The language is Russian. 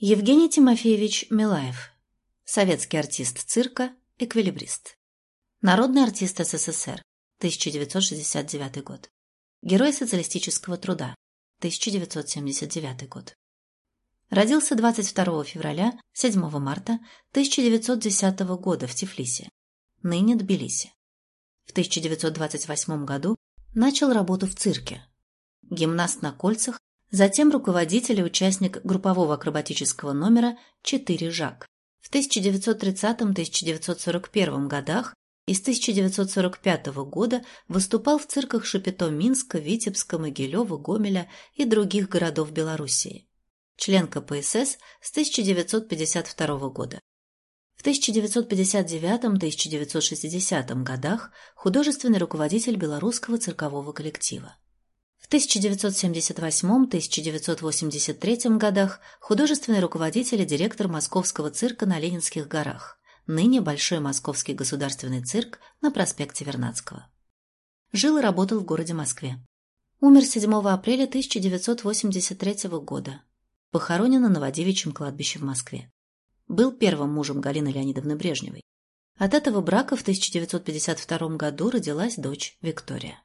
Евгений Тимофеевич Милаев. Советский артист цирка, эквилибрист. Народный артист СССР. 1969 год. Герой социалистического труда. 1979 год. Родился 22 февраля 7 марта 1910 года в Тифлисе, ныне Тбилиси. В 1928 году начал работу в цирке. Гимнаст на кольцах, затем руководитель и участник группового акробатического номера «Четыре Жак». В 1930-1941 годах и с 1945 года выступал в цирках Шапито Минска, Витебска, Могилева, Гомеля и других городов Белоруссии член КПСС с 1952 года. В 1959-1960 годах художественный руководитель белорусского циркового коллектива. В 1978-1983 годах художественный руководитель и директор Московского цирка на Ленинских горах, ныне Большой Московский государственный цирк на проспекте Вернадского. Жил и работал в городе Москве. Умер 7 апреля 1983 года Похоронен на Новодевичьем кладбище в Москве. Был первым мужем Галины Леонидовны Брежневой. От этого брака в 1952 году родилась дочь Виктория.